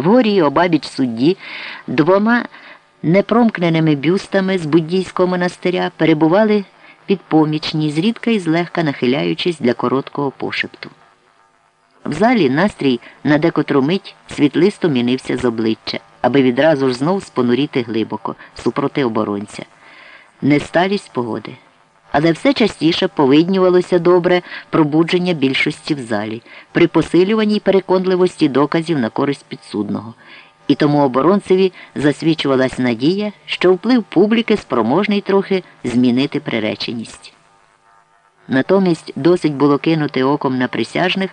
Вгорі обабіч судді двома непромкненими бюстами з буддійського монастиря перебували підпомічні, зрідка і злегка нахиляючись для короткого пошепту. В залі настрій на декотру мить світлисто мінився з обличчя, аби відразу ж знов спонуріти глибоко, супроти оборонця. Несталість погоди. Але все частіше повиднювалося добре пробудження більшості в залі, при посилюваній переконливості доказів на користь підсудного. І тому оборонцеві засвічувалась надія, що вплив публіки спроможний трохи змінити приреченість. Натомість досить було кинути оком на присяжних,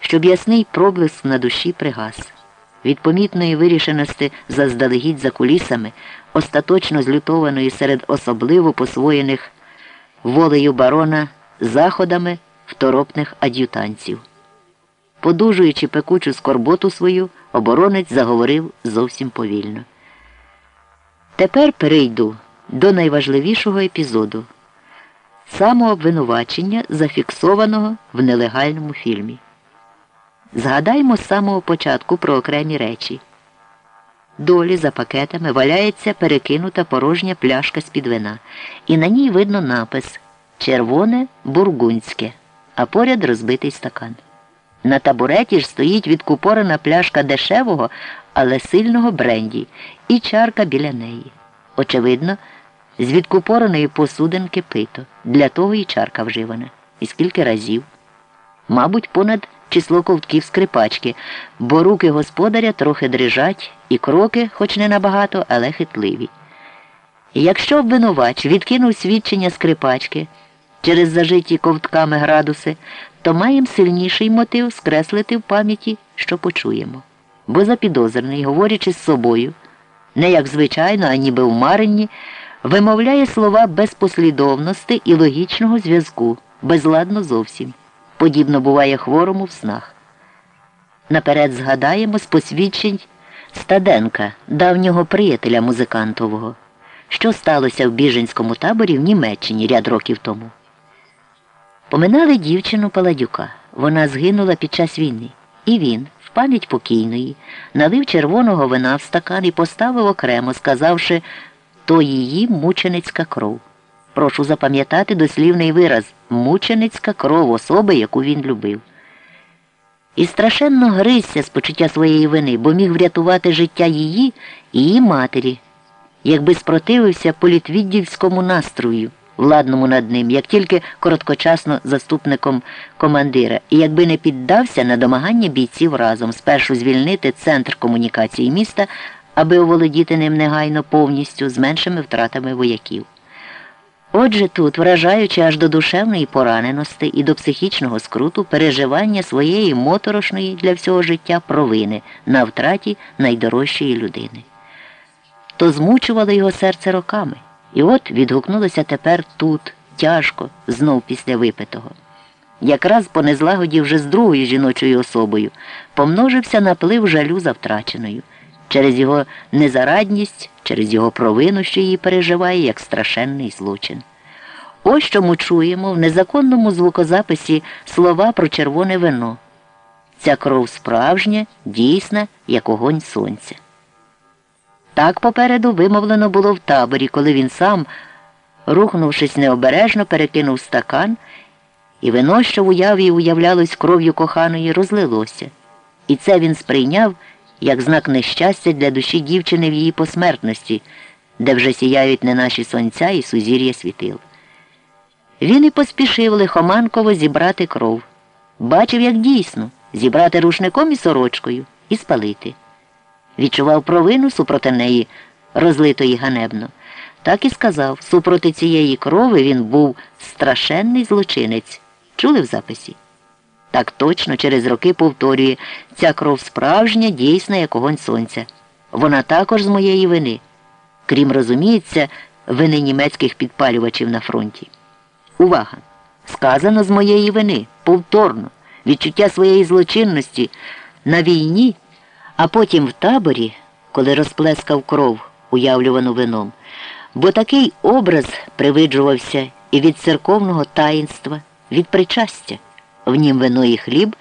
щоб ясний проблиск на душі пригас. Від помітної вирішеності заздалегідь за кулісами, остаточно злютованої серед особливо посвоєних волею барона заходами второпних ад'ютантів. Подужуючи пекучу скорботу свою, оборонець заговорив зовсім повільно. Тепер перейду до найважливішого епізоду самообвинувачення, зафіксованого в нелегальному фільмі. Згадаймо з самого початку про окремі речі. Долі за пакетами валяється перекинута порожня пляшка з-під вина, і на ній видно напис Червоне бургунське, а поряд розбитий стакан. На табуреті ж стоїть відкупорена пляшка дешевого, але сильного бренді і чарка біля неї. Очевидно, з відкупореної посудинки пито. Для того і чарка вживана. І скільки разів? Мабуть, понад число ковтків скрипачки, бо руки господаря трохи дрижать, і кроки, хоч не набагато, але хитливі. Якщо обвинувач відкинув свідчення скрипачки через зажиті ковтками градуси, то маємо сильніший мотив скреслити в пам'яті, що почуємо. Бо запідозрений, говорячи з собою, не як звичайно, а ніби в маренні, вимовляє слова без послідовності і логічного зв'язку, безладно зовсім. Подібно буває хворому в снах. Наперед згадаємо з посвідчень Стаденка, давнього приятеля музикантового, що сталося в біженському таборі в Німеччині ряд років тому. Поминали дівчину Паладюка. Вона згинула під час війни. І він, в пам'ять покійної, налив червоного вина в стакан і поставив окремо, сказавши то її мученицька кров. Прошу запам'ятати дослівний вираз мученицька кров особи, яку він любив. І страшенно гризся з почуття своєї вини, бо міг врятувати життя її і її матері, якби спротивився політвіддівському настрою, владному над ним, як тільки короткочасно заступником командира, і якби не піддався на домагання бійців разом спершу звільнити центр комунікації міста, аби оволодіти ним негайно повністю з меншими втратами вояків. Отже тут, вражаючи аж до душевної пораненості і до психічного скруту переживання своєї моторошної для всього життя провини на втраті найдорожчої людини. То змучувало його серце роками, і от відгукнулося тепер тут, тяжко, знов після випитого. Якраз по незлагоді вже з другою жіночою особою помножився наплив жалю за втраченою через його незарадність, через його провину, що її переживає, як страшенний злочин. Ось що ми чуємо в незаконному звукозаписі слова про червоне вино. Ця кров справжня, дійсна, як огонь сонця. Так попереду вимовлено було в таборі, коли він сам, рухнувшись необережно, перекинув стакан, і вино, що в уяві уявлялось кров'ю коханої, розлилося. І це він сприйняв як знак нещастя для душі дівчини в її посмертності, де вже сіяють не наші сонця і сузір'я світил. Він і поспішив лихоманково зібрати кров. Бачив, як дійсно, зібрати рушником і сорочкою і спалити. Відчував провину супроти неї, розлитої ганебно. Так і сказав, супроти цієї крови він був страшенний злочинець. Чули в записі? Так точно через роки повторює, ця кров справжня, дійсна, як огонь сонця. Вона також з моєї вини. Крім розуміється, вини німецьких підпалювачів на фронті. Увага! Сказано з моєї вини, повторно, відчуття своєї злочинності на війні, а потім в таборі, коли розплескав кров, уявлювану вином, бо такий образ привиджувався і від церковного таїнства, від причастя в нім вино і хліб.